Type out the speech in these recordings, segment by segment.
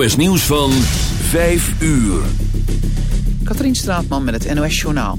NOS Nieuws van 5 uur. Katrien Straatman met het NOS Journaal.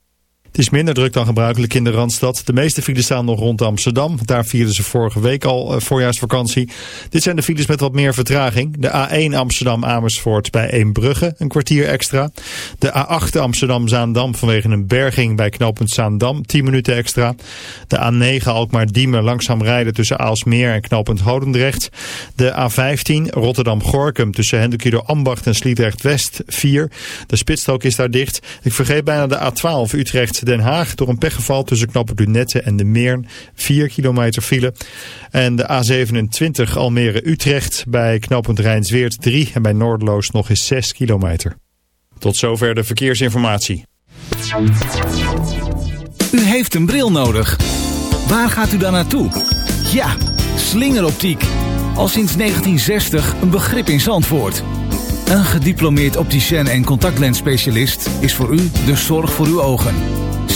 Het is minder druk dan gebruikelijk in de Randstad. De meeste files staan nog rond Amsterdam. Daar vierden ze vorige week al uh, voorjaarsvakantie. Dit zijn de files met wat meer vertraging. De A1 Amsterdam-Amersfoort bij Eembrugge, een kwartier extra. De A8 Amsterdam-Zaandam vanwege een berging bij knooppunt Zaandam, 10 minuten extra. De A9 Alkmaar-Diemen langzaam rijden tussen Aalsmeer en knooppunt Hodendrecht. De A15 Rotterdam-Gorkum tussen Hendrikido Ambacht en Sliedrecht-West, 4. De spitsstrook is daar dicht. Ik vergeet bijna de A12 Utrecht Den Haag door een pechgeval tussen Lunette en de Meern. 4 kilometer file. En de A27 Almere-Utrecht bij knooppunt Rijnsweert 3 en bij Noordloos nog eens 6 kilometer. Tot zover de verkeersinformatie. U heeft een bril nodig. Waar gaat u dan naartoe? Ja, slingeroptiek. Al sinds 1960 een begrip in Zandvoort. Een gediplomeerd opticien en contactlensspecialist is voor u de zorg voor uw ogen.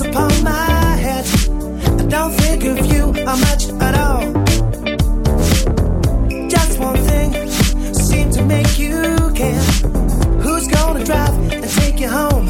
upon my head. I don't think of you or much at all. Just one thing seemed to make you care. Who's gonna drive and take you home?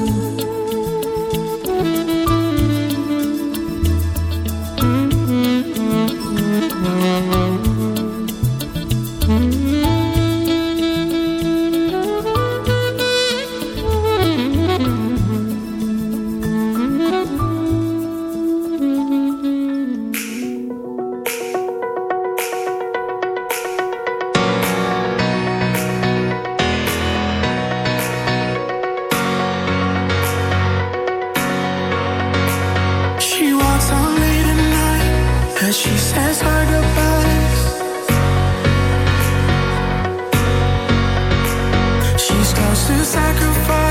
To sacrifice.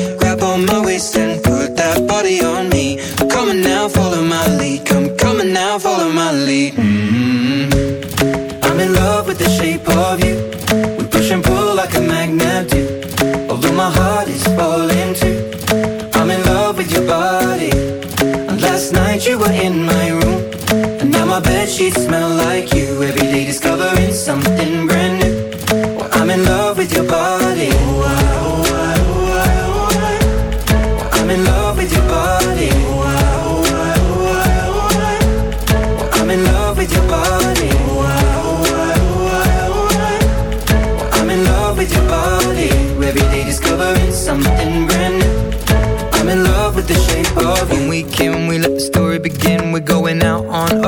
Were in my room. And now my bed sheets smell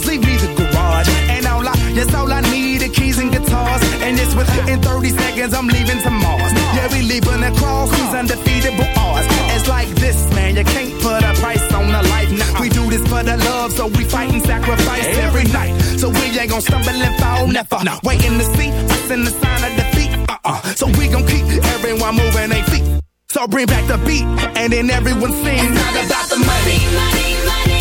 Cars, leave me the garage. And all I, yes, all I need are keys and guitars. And it's within 30 seconds, I'm leaving to Mars. Yeah, we leaving across these undefeatable odds. It's like this, man, you can't put a price on a life. Now we do this for the love, so we fight and sacrifice every night. So we ain't gon' stumble and fall, never. Waiting to see us in the sign of defeat. Uh-uh. So we gon' keep everyone moving their feet. So bring back the beat, and then everyone sings. It's not about the money. money, money.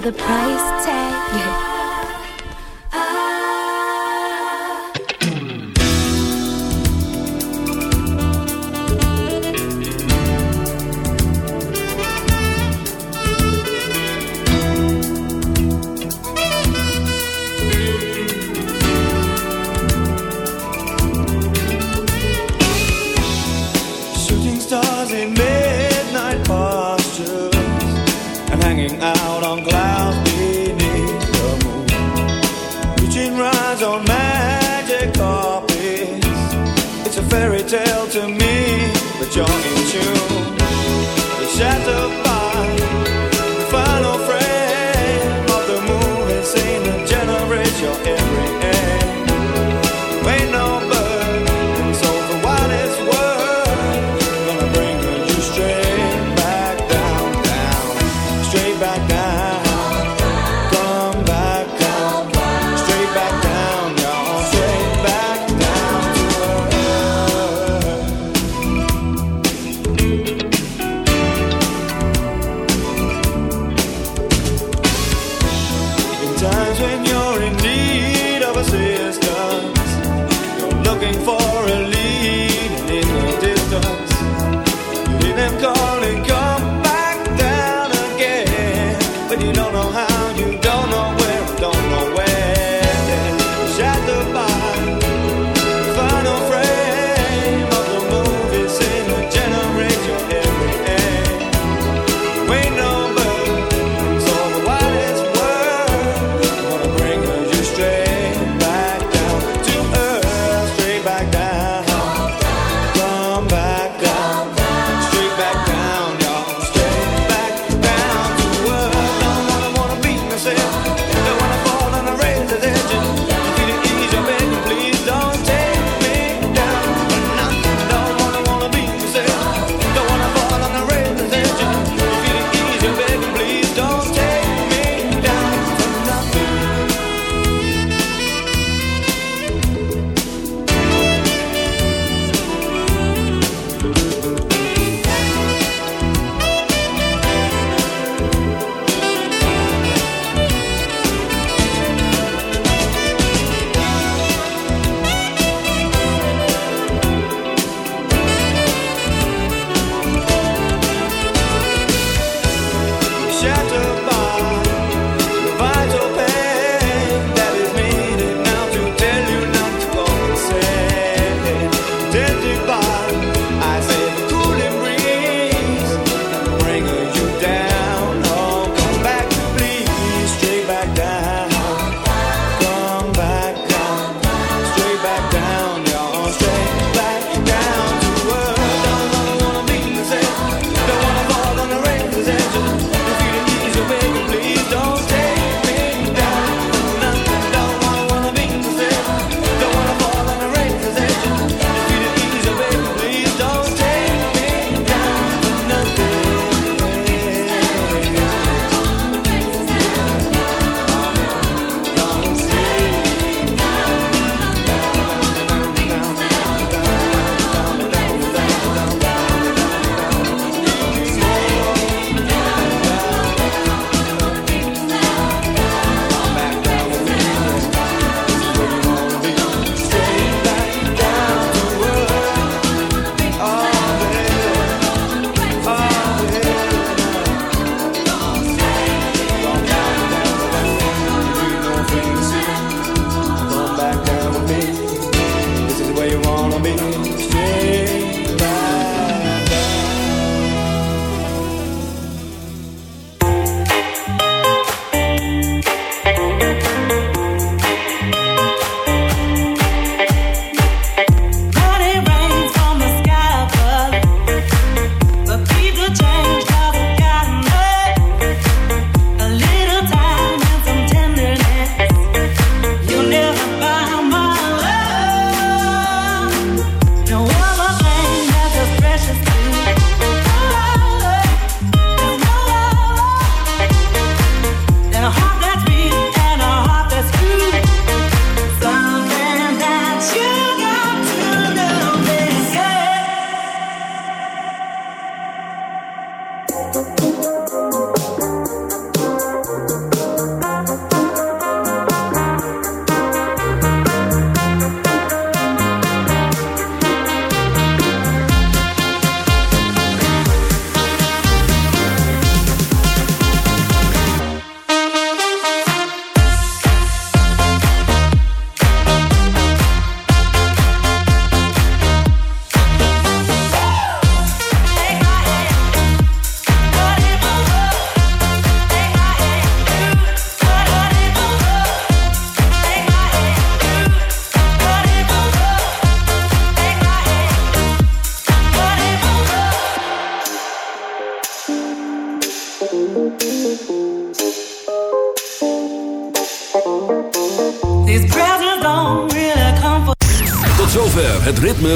The price joy.